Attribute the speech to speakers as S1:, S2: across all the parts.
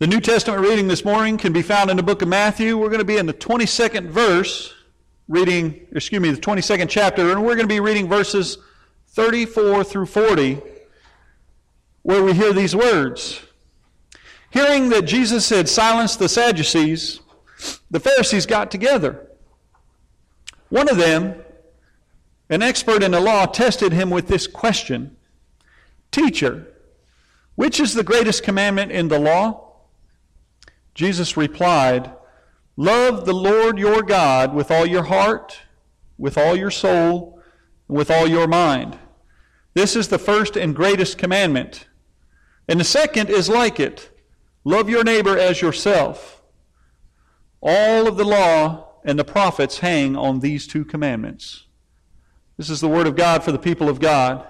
S1: The New Testament reading this morning can be found in the book of Matthew. We're going to be in the 22nd verse, reading, excuse me, the 22nd chapter, and we're going to be reading verses 34 through 40, where we hear these words. Hearing that Jesus had silenced the Sadducees, the Pharisees got together. One of them, an expert in the law, tested him with this question Teacher, which is the greatest commandment in the law? Jesus replied, Love the Lord your God with all your heart, with all your soul, and with all your mind. This is the first and greatest commandment. And the second is like it love your neighbor as yourself. All of the law and the prophets hang on these two commandments. This is the word of God for the people of God.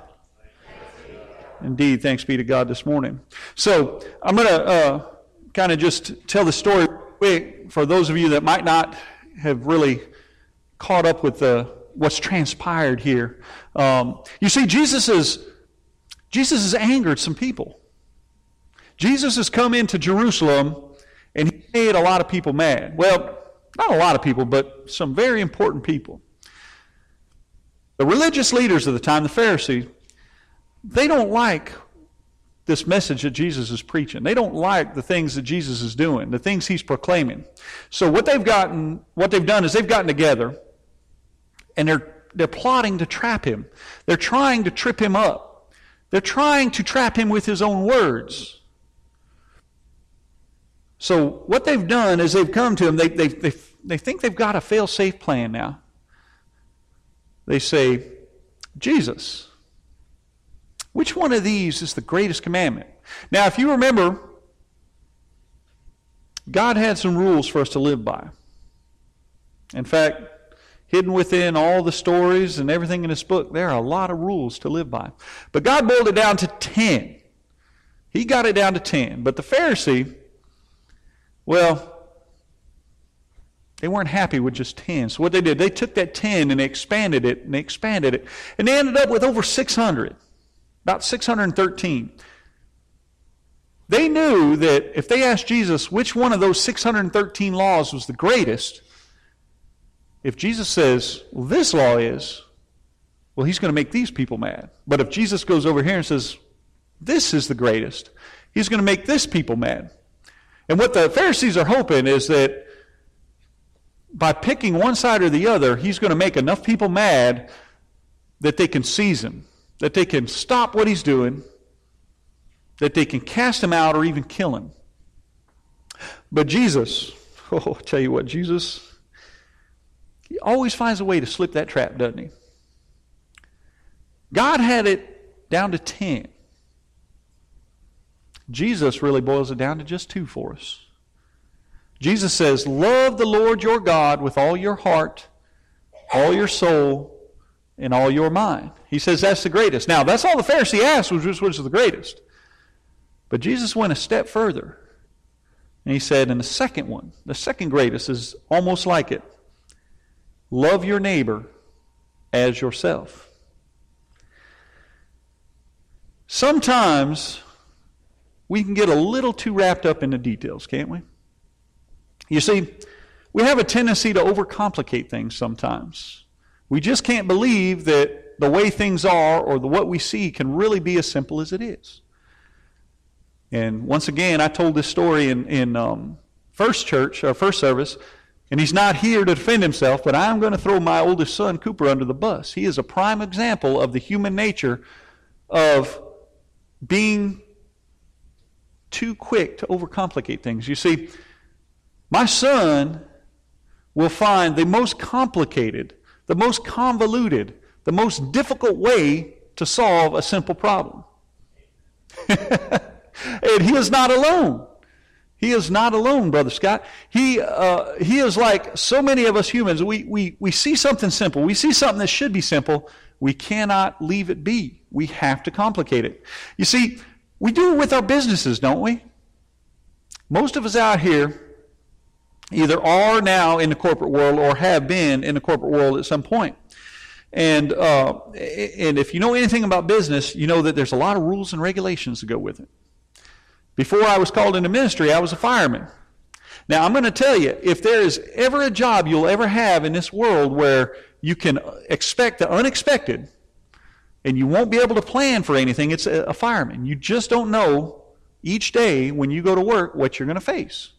S1: Indeed, thanks be to God this morning. So, I'm going to. Uh, kind of just tell the story quick for those of you that might not have really caught up with the, what's transpired here. Um, you see, Jesus is Jesus has angered some people. Jesus has come into Jerusalem and he made a lot of people mad. Well, not a lot of people, but some very important people. The religious leaders of the time, the Pharisees, they don't like this message that Jesus is preaching. They don't like the things that Jesus is doing, the things he's proclaiming. So what they've gotten, what they've done is they've gotten together and they're they're plotting to trap him. They're trying to trip him up. They're trying to trap him with his own words. So what they've done is they've come to him. They, they, they, they think they've got a fail-safe plan now. They say, Jesus, which one of these is the greatest commandment? Now, if you remember, God had some rules for us to live by. In fact, hidden within all the stories and everything in this book, there are a lot of rules to live by. But God boiled it down to 10. He got it down to 10. But the Pharisee, well, they weren't happy with just 10. So what they did, they took that 10 and they expanded it and they expanded it. And they ended up with over 600 about 613. They knew that if they asked Jesus which one of those 613 laws was the greatest, if Jesus says, well, this law is, well, he's going to make these people mad. But if Jesus goes over here and says, this is the greatest, he's going to make this people mad. And what the Pharisees are hoping is that by picking one side or the other, he's going to make enough people mad that they can seize him that they can stop what he's doing, that they can cast him out or even kill him. But Jesus, oh, I'll tell you what, Jesus, he always finds a way to slip that trap, doesn't he? God had it down to 10. Jesus really boils it down to just two for us. Jesus says, Love the Lord your God with all your heart, all your soul, in all your mind. He says that's the greatest. Now, that's all the Pharisee asked was which was the greatest. But Jesus went a step further. And he said, and the second one, the second greatest is almost like it. Love your neighbor as yourself. Sometimes we can get a little too wrapped up in the details, can't we? You see, we have a tendency to overcomplicate things sometimes. We just can't believe that the way things are or the, what we see can really be as simple as it is. And once again, I told this story in, in um, first church, or first service, and he's not here to defend himself, but I'm going to throw my oldest son, Cooper, under the bus. He is a prime example of the human nature of being too quick to overcomplicate things. You see, my son will find the most complicated the most convoluted, the most difficult way to solve a simple problem. and he is not alone. He is not alone, Brother Scott. He, uh, he is like so many of us humans. We, we, we see something simple. We see something that should be simple. We cannot leave it be. We have to complicate it. You see, we do it with our businesses, don't we? Most of us out here either are now in the corporate world or have been in the corporate world at some point. And, uh, and if you know anything about business, you know that there's a lot of rules and regulations to go with it. Before I was called into ministry, I was a fireman. Now, I'm going to tell you, if there is ever a job you'll ever have in this world where you can expect the unexpected and you won't be able to plan for anything, it's a, a fireman. You just don't know each day when you go to work what you're going to face.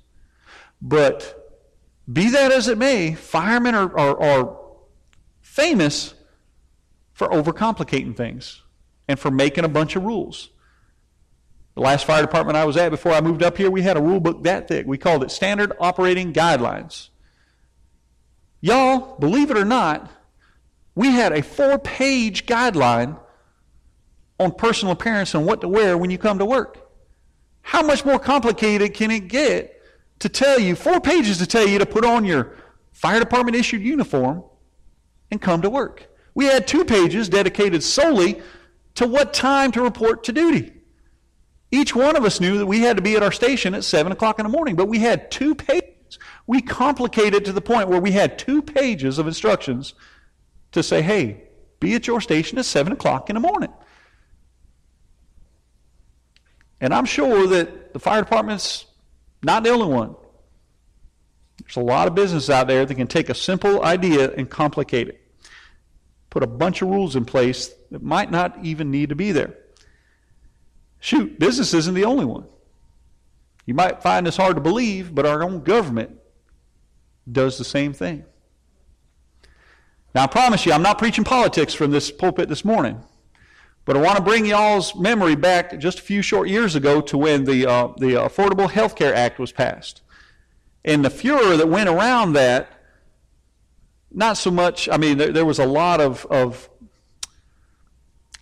S1: But be that as it may, firemen are, are, are famous for overcomplicating things and for making a bunch of rules. The last fire department I was at before I moved up here, we had a rule book that thick. We called it Standard Operating Guidelines. Y'all, believe it or not, we had a four page guideline on personal appearance and what to wear when you come to work. How much more complicated can it get to tell you, four pages to tell you to put on your fire department issued uniform and come to work? We had two pages dedicated solely to what time to report to duty. Each one of us knew that we had to be at our station at 7 o'clock in the morning, but we had two pages. We complicated to the point where we had two pages of instructions to say, hey, be at your station at 7 o'clock in the morning. And I'm sure that the fire department's not the only one. There's a lot of business out there that can take a simple idea and complicate it. Put a bunch of rules in place that might not even need to be there. Shoot, business isn't the only one. You might find this hard to believe, but our own government does the same thing. Now, I promise you, I'm not preaching politics from this pulpit this morning, but I want to bring y'all's memory back just a few short years ago to when the, uh, the Affordable Health Care Act was passed. And the furor that went around that, not so much, I mean, there, there was a lot of, of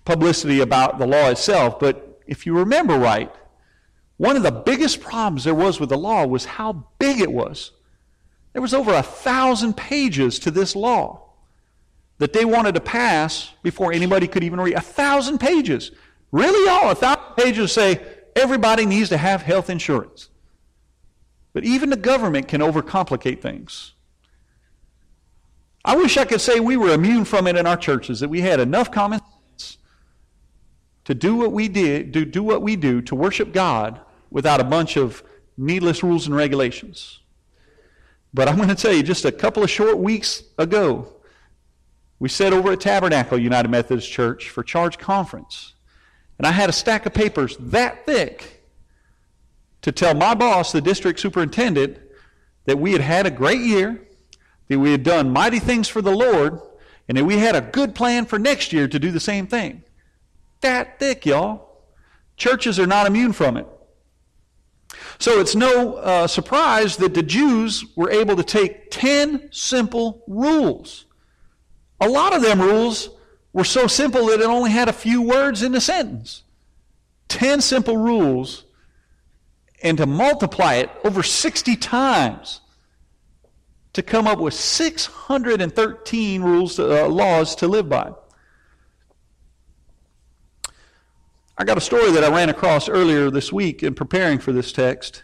S1: publicity about the law itself, but if you remember right, one of the biggest problems there was with the law was how big it was. There was over a thousand pages to this law that they wanted to pass before anybody could even read. A thousand pages. Really, all? A thousand pages say everybody needs to have health insurance. But even the government can overcomplicate things. I wish I could say we were immune from it in our churches, that we had enough common sense to do what we did, do, do what we do to worship God without a bunch of needless rules and regulations. But I'm going to tell you, just a couple of short weeks ago, we sat over at Tabernacle United Methodist Church for charge conference. And I had a stack of papers that thick to tell my boss, the district superintendent, that we had had a great year, that we had done mighty things for the Lord, and that we had a good plan for next year to do the same thing that thick, y'all. Churches are not immune from it. So it's no uh, surprise that the Jews were able to take 10 simple rules. A lot of them rules were so simple that it only had a few words in the sentence. 10 simple rules, and to multiply it over 60 times to come up with 613 rules, uh, laws to live by. I got a story that I ran across earlier this week in preparing for this text.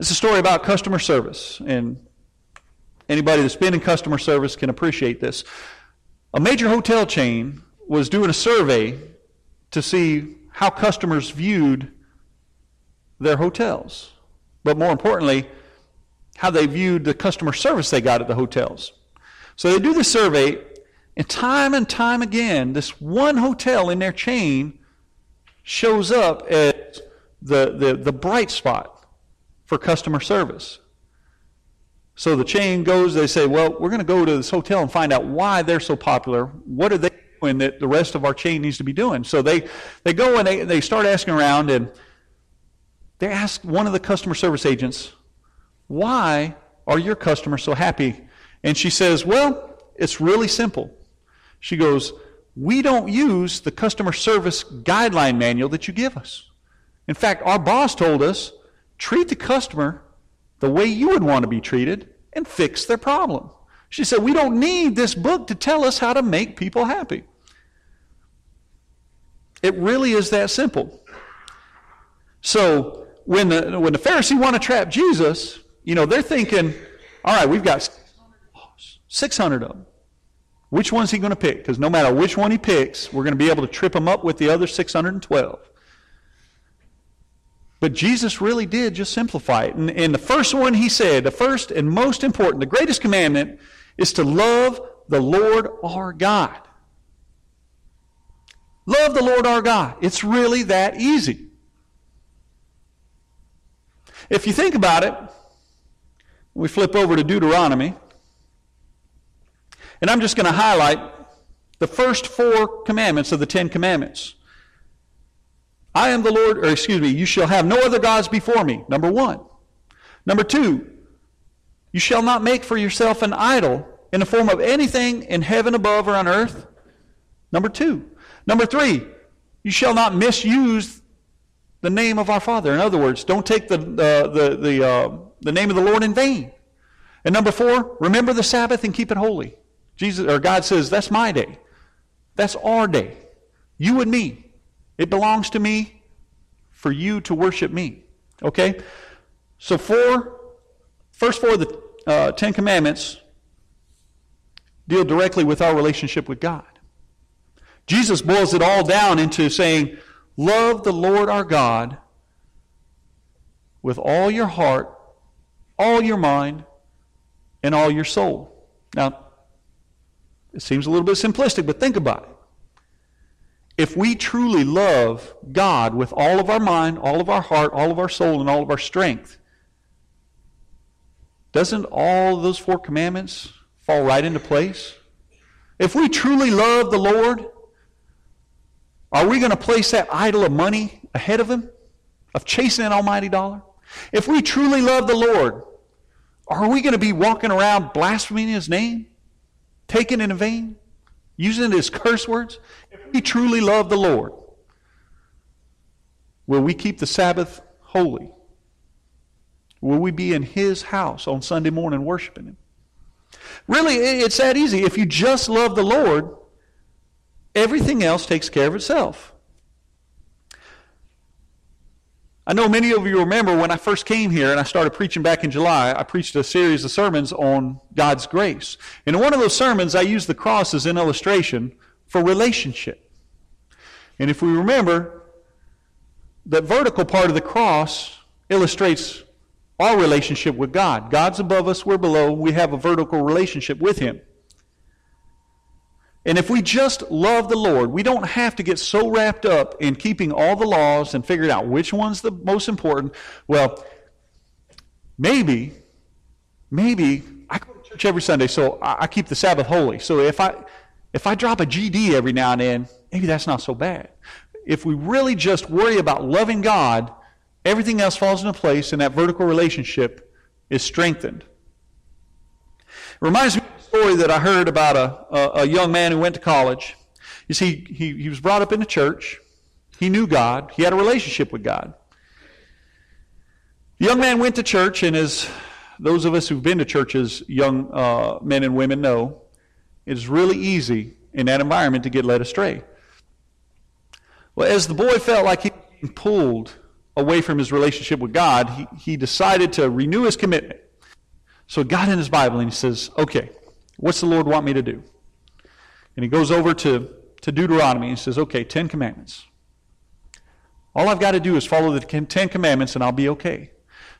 S1: It's a story about customer service, and anybody that's been in customer service can appreciate this. A major hotel chain was doing a survey to see how customers viewed their hotels, but more importantly, how they viewed the customer service they got at the hotels. So they do the survey, and time and time again, this one hotel in their chain shows up as the, the, the bright spot for customer service. So the chain goes, they say, well, we're going to go to this hotel and find out why they're so popular. What are they doing that the rest of our chain needs to be doing? So they, they go and they, they start asking around and they ask one of the customer service agents, why are your customers so happy? And she says, well, it's really simple. She goes, we don't use the customer service guideline manual that you give us. In fact, our boss told us treat the customer the way you would want to be treated and fix their problem. She said, We don't need this book to tell us how to make people happy. It really is that simple. So when the, when the Pharisees want to trap Jesus, you know, they're thinking, all right, we've got 600 of them. Which one's he going to pick? Because no matter which one he picks, we're going to be able to trip him up with the other 612. But Jesus really did just simplify it. And, and the first one he said, the first and most important, the greatest commandment is to love the Lord our God. Love the Lord our God. It's really that easy. If you think about it, we flip over to Deuteronomy, and I'm just going to highlight the first four commandments of the Ten Commandments. I am the Lord, or excuse me, you shall have no other gods before me. Number one. Number two, you shall not make for yourself an idol in the form of anything in heaven above or on earth. Number two. Number three, you shall not misuse the name of our Father. In other words, don't take the, uh, the, the, uh, the name of the Lord in vain. And number four, remember the Sabbath and keep it holy. Jesus or God says, that's my day. That's our day. You and me. It belongs to me for you to worship me. Okay? So four, first four of the uh, Ten Commandments deal directly with our relationship with God. Jesus boils it all down into saying, Love the Lord our God with all your heart, all your mind, and all your soul. Now, it seems a little bit simplistic, but think about it. If we truly love God with all of our mind, all of our heart, all of our soul, and all of our strength, doesn't all those four commandments fall right into place? If we truly love the Lord, are we going to place that idol of money ahead of Him? Of chasing an almighty dollar? If we truly love the Lord, are we going to be walking around blaspheming His name? Taking it in vain? Using it as curse words? If we truly love the Lord, will we keep the Sabbath holy? Will we be in His house on Sunday morning worshiping Him? Really, it's that easy. If you just love the Lord, everything else takes care of itself. I know many of you remember when I first came here and I started preaching back in July, I preached a series of sermons on God's grace. And in one of those sermons, I used the cross as an illustration for relationship. And if we remember, that vertical part of the cross illustrates our relationship with God. God's above us, we're below, we have a vertical relationship with Him. And if we just love the Lord, we don't have to get so wrapped up in keeping all the laws and figuring out which one's the most important. Well, maybe, maybe I go to church every Sunday, so I, keep the Sabbath holy. So if I if I drop a GD every now and then, maybe that's not so bad. If we really just worry about loving God, everything else falls into place and that vertical relationship is strengthened. It reminds me story that I heard about a, a, a young man who went to college. You see, he, he was brought up in the church. He knew God. He had a relationship with God. The young man went to church, and as those of us who've been to churches, young uh, men and women know, it's really easy in that environment to get led astray. Well, as the boy felt like he was pulled away from his relationship with God, he, he decided to renew his commitment. So he got in his Bible and he says, okay, What's the Lord want me to do? And he goes over to, to Deuteronomy and says, okay, Ten Commandments. All I've got to do is follow the Ten Commandments and I'll be okay.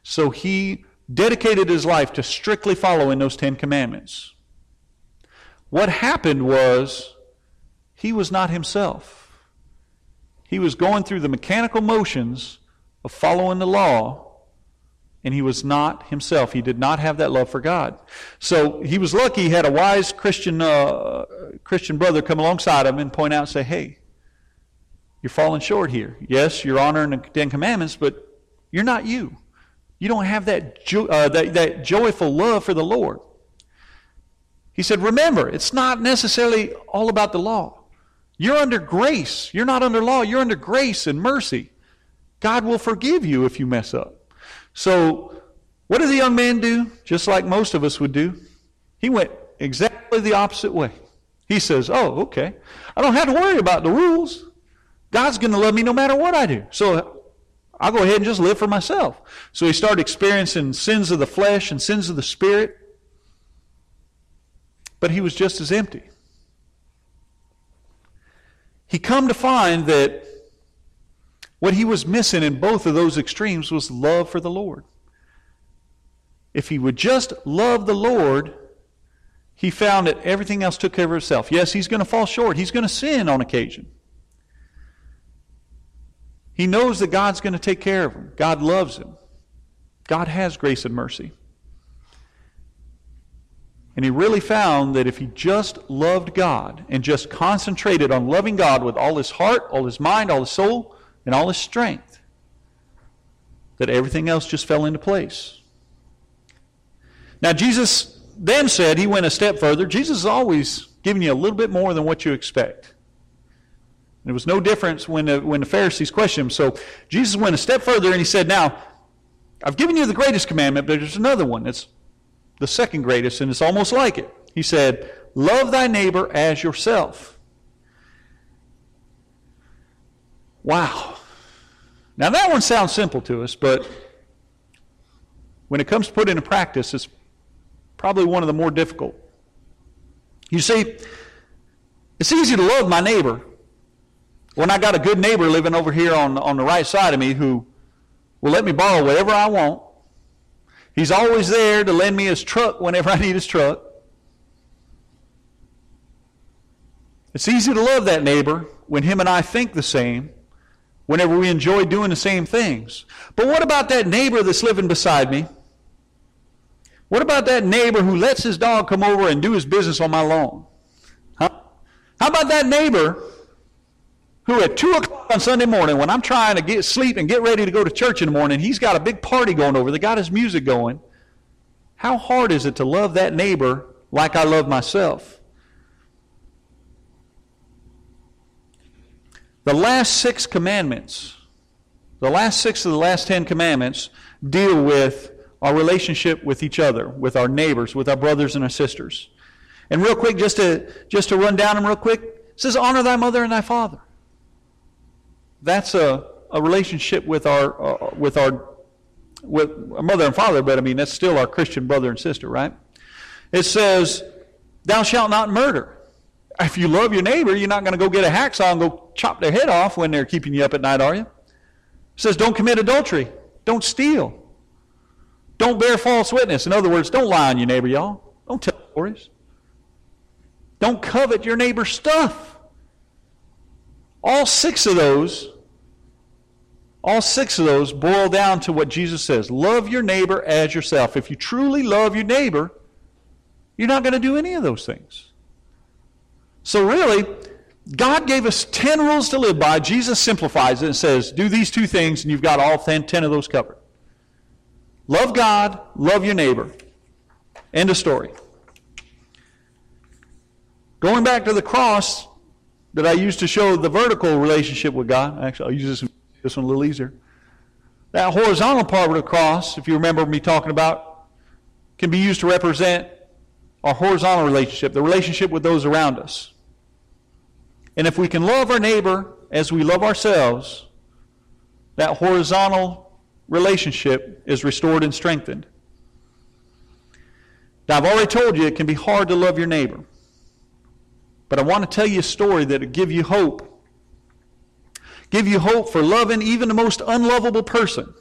S1: So he dedicated his life to strictly following those Ten Commandments. What happened was he was not himself. He was going through the mechanical motions of following the law and he was not himself. He did not have that love for God. So he was lucky he had a wise Christian, uh, Christian brother come alongside him and point out and say, hey, you're falling short here. Yes, you're honoring the Ten Commandments, but you're not you. You don't have that, jo- uh, that, that joyful love for the Lord. He said, remember, it's not necessarily all about the law. You're under grace. You're not under law. You're under grace and mercy. God will forgive you if you mess up. So, what did the young man do? Just like most of us would do. He went exactly the opposite way. He says, Oh, okay. I don't have to worry about the rules. God's going to love me no matter what I do. So I'll go ahead and just live for myself. So he started experiencing sins of the flesh and sins of the spirit. But he was just as empty. He come to find that What he was missing in both of those extremes was love for the Lord. If he would just love the Lord, he found that everything else took care of itself. Yes, he's going to fall short. He's going to sin on occasion. He knows that God's going to take care of him. God loves him. God has grace and mercy. And he really found that if he just loved God and just concentrated on loving God with all his heart, all his mind, all his soul, and all his strength, that everything else just fell into place. Now, Jesus then said, he went a step further. Jesus is always giving you a little bit more than what you expect. There was no difference when the, when the Pharisees questioned him. So Jesus went a step further and he said, Now, I've given you the greatest commandment, but there's another one. It's the second greatest, and it's almost like it. He said, Love thy neighbor as yourself. Wow. Now, that one sounds simple to us, but when it comes to put into practice, it's probably one of the more difficult. You see, it's easy to love my neighbor when I got a good neighbor living over here on, on the right side of me who will let me borrow whatever I want. He's always there to lend me his truck whenever I need his truck. It's easy to love that neighbor when him and I think the same, whenever we enjoy doing the same things. But what about that neighbor that's living beside me? What about that neighbor who lets his dog come over and do his business on my lawn? Huh? How about that neighbor who at 2 o'clock on Sunday morning, when I'm trying to get sleep and get ready to go to church in the morning, he's got a big party going over. They got his music going. How hard is it to love that neighbor like I love myself? The last six commandments, the last six of the last ten commandments, deal with our relationship with each other, with our neighbors, with our brothers and our sisters. And real quick, just to just to run down them real quick, it says, "Honor thy mother and thy father." that's a, a relationship with our uh, with our with our mother and father, but I mean that's still our Christian brother and sister, right? It says, "Thou shalt not murder." If you love your neighbor, you're not going to go get a hacksaw and go chop their head off when they're keeping you up at night, are you? It says, "Don't commit adultery. Don't steal. Don't bear false witness." In other words, don't lie on your neighbor, y'all. Don't tell stories. Don't covet your neighbor's stuff. All six of those all six of those boil down to what Jesus says love your neighbor as yourself. If you truly love your neighbor, you're not going to do any of those things. So, really, God gave us 10 rules to live by. Jesus simplifies it and says, do these two things, and you've got all 10, 10 of those covered. Love God, love your neighbor. End of story. Going back to the cross that I used to show the vertical relationship with God, actually, I'll use this this one a little easier. That horizontal part of the cross, if you remember me talking about, can be used to represent our horizontal relationship, the relationship with those around us. And if we can love our neighbor as we love ourselves, that horizontal relationship is restored and strengthened. Now, I've already told you it can be hard to love your neighbor. But I want to tell you a story that will give you hope give you hope for loving even the most unlovable person.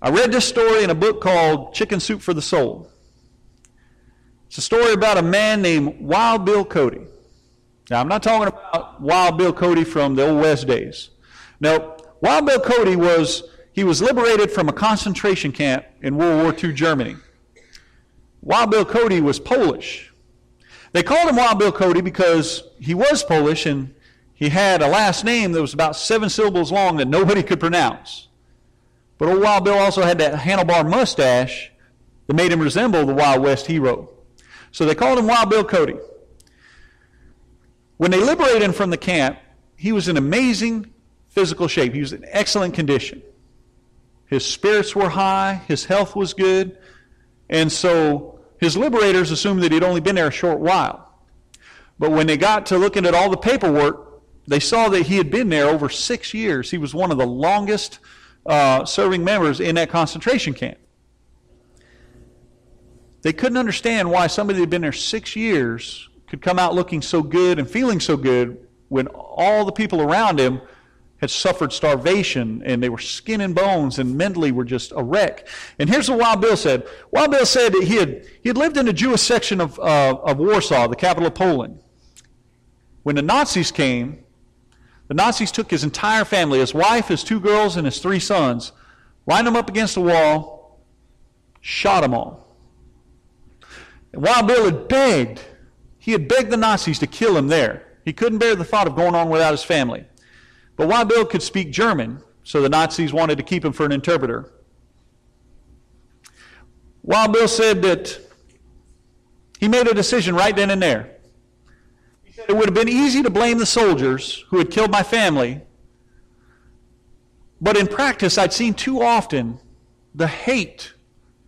S1: I read this story in a book called Chicken Soup for the Soul. It's a story about a man named Wild Bill Cody. Now, I'm not talking about Wild Bill Cody from the Old West days. No, Wild Bill Cody was, he was liberated from a concentration camp in World War II Germany. Wild Bill Cody was Polish. They called him Wild Bill Cody because he was Polish and he had a last name that was about seven syllables long that nobody could pronounce. But old Wild Bill also had that handlebar mustache that made him resemble the Wild West hero. So they called him Wild Bill Cody. When they liberated him from the camp, he was in amazing physical shape. He was in excellent condition. His spirits were high, his health was good, and so his liberators assumed that he'd only been there a short while. But when they got to looking at all the paperwork, they saw that he had been there over six years. He was one of the longest uh, serving members in that concentration camp. They couldn't understand why somebody had been there six years could come out looking so good and feeling so good when all the people around him had suffered starvation and they were skin and bones and mentally were just a wreck. And here's what Wild Bill said. Wild Bill said that he had, he had lived in the Jewish section of, uh, of Warsaw, the capital of Poland. When the Nazis came, the Nazis took his entire family, his wife, his two girls, and his three sons, lined them up against the wall, shot them all. And Wild Bill had begged, he had begged the Nazis to kill him there. He couldn't bear the thought of going on without his family. But Wild Bill could speak German, so the Nazis wanted to keep him for an interpreter. Wild Bill said that he made a decision right then and there. He said it would have been easy to blame the soldiers who had killed my family, but in practice, I'd seen too often the hate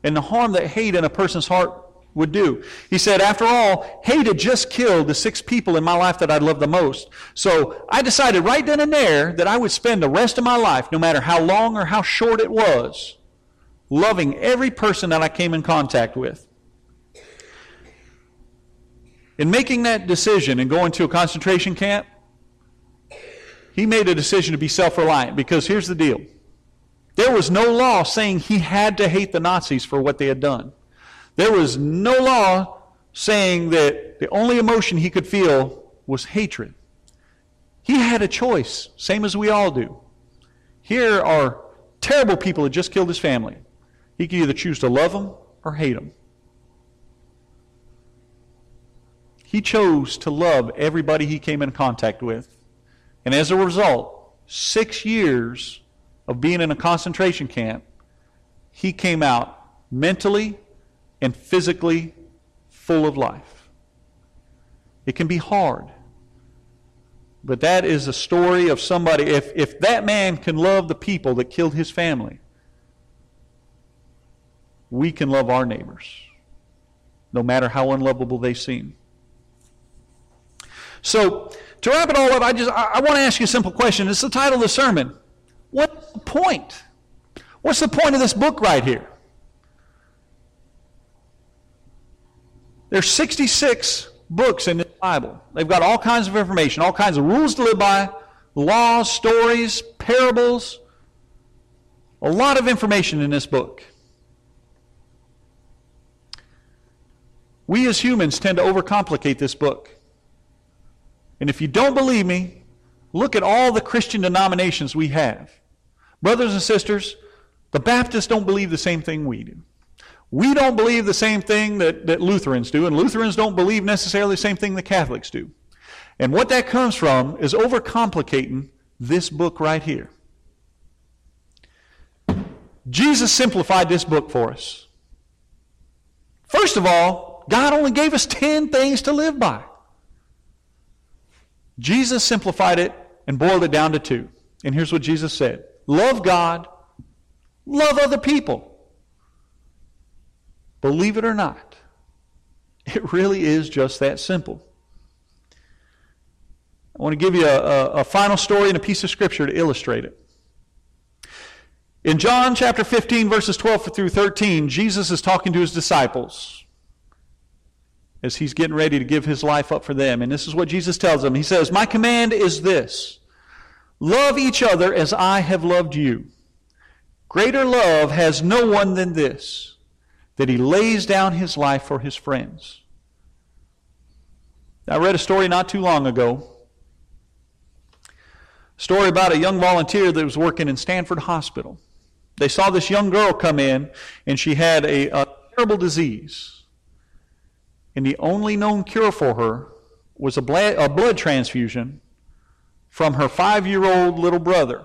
S1: and the harm that hate in a person's heart would do. He said, after all, hate had just killed the six people in my life that I loved the most. So I decided right then and there that I would spend the rest of my life, no matter how long or how short it was, loving every person that I came in contact with. In making that decision and going to a concentration camp, he made a decision to be self reliant because here's the deal there was no law saying he had to hate the Nazis for what they had done. There was no law saying that the only emotion he could feel was hatred. He had a choice, same as we all do. Here are terrible people who just killed his family. He could either choose to love them or hate them. He chose to love everybody he came in contact with. And as a result, six years of being in a concentration camp, he came out mentally and physically full of life. It can be hard. But that is a story of somebody. If, if that man can love the people that killed his family, we can love our neighbors, no matter how unlovable they seem. So, to wrap it all up, I just I, I want to ask you a simple question. It's the title of the sermon. What's the point? What's the point of this book right here? There's 66 books in the Bible. They've got all kinds of information, all kinds of rules to live by, laws, stories, parables. A lot of information in this book. We as humans tend to overcomplicate this book. And if you don't believe me, look at all the Christian denominations we have. Brothers and sisters, the Baptists don't believe the same thing we do. We don't believe the same thing that, that Lutherans do, and Lutherans don't believe necessarily the same thing that Catholics do. And what that comes from is overcomplicating this book right here. Jesus simplified this book for us. First of all, God only gave us 10 things to live by. Jesus simplified it and boiled it down to two. And here's what Jesus said Love God, love other people. Believe it or not, it really is just that simple. I want to give you a, a, a, final story and a piece of scripture to illustrate it. In John chapter 15, verses 12 through 13, Jesus is talking to his disciples as he's getting ready to give his life up for them. And this is what Jesus tells them He says, My command is this love each other as I have loved you. Greater love has no one than this that he lays down his life for his friends. I read a story not too long ago. A story about a young volunteer that was working in Stanford Hospital. They saw this young girl come in, and she had a, a terrible disease. And the only known cure for her was a blood, a blood transfusion from her five year old little brother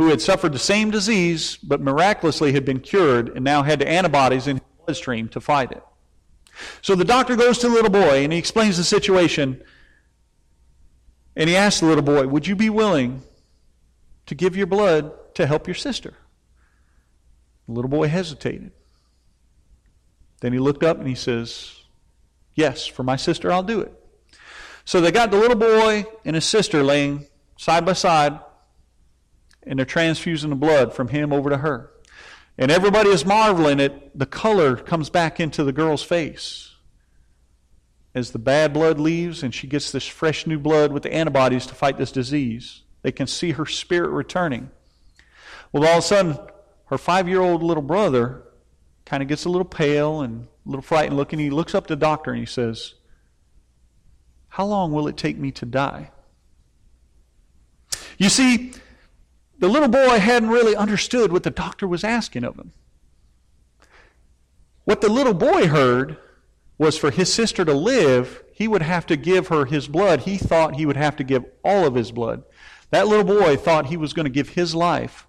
S1: who had suffered the same disease but miraculously had been cured and now had the antibodies in his bloodstream to fight it. So the doctor goes to the little boy and he explains the situation. And he asks the little boy, Would you be willing to give your blood to help your sister? The little boy hesitated. Then he looked up and he says, Yes, for my sister, I'll do it. So they got the little boy and his sister laying side by side and they're transfusing the blood from him over to her. And everybody is marveling at the color comes back into the girl's face as the bad blood leaves and she gets this fresh new blood with the antibodies to fight this disease. They can see her spirit returning. Well, all of a sudden, her five year old little brother kind of gets a little pale and a little frightened looking. He looks up to the doctor and he says, How long will it take me to die? You see, the little boy hadn't really understood what the doctor was asking of him. What the little boy heard was for his sister to live, he would have to give her his blood. He thought he would have to give all of his blood. That little boy thought he was going to give his life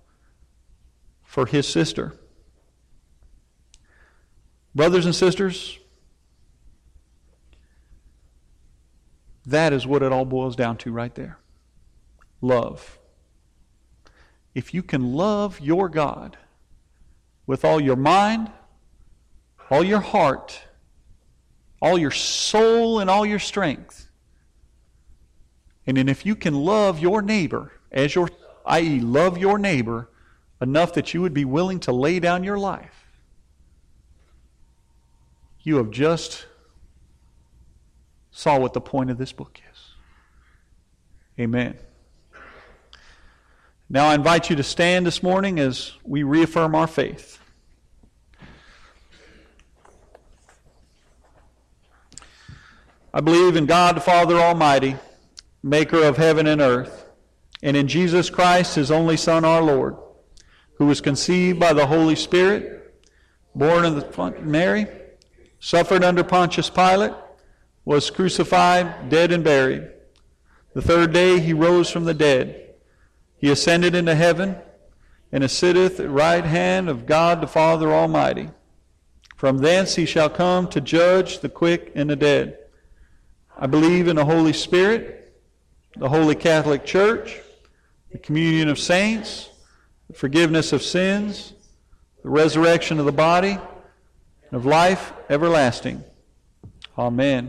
S1: for his sister. Brothers and sisters, that is what it all boils down to right there love. If you can love your God with all your mind, all your heart, all your soul, and all your strength, and then if you can love your neighbor as your, i.e., love your neighbor enough that you would be willing to lay down your life, you have just saw what the point of this book is. Amen. Now I invite you to stand this morning as we reaffirm our faith. I believe in God the Father Almighty, maker of heaven and earth, and in Jesus Christ, his only Son, our Lord, who was conceived by the Holy Spirit, born of the Mary, suffered under Pontius Pilate, was crucified, dead, and buried. The third day he rose from the dead. He ascended into heaven and sitteth at the right hand of God the Father Almighty. From thence he shall come to judge the quick and the dead. I believe in the Holy Spirit, the Holy Catholic Church, the communion of saints, the forgiveness of sins, the resurrection of the body, and of life everlasting. Amen.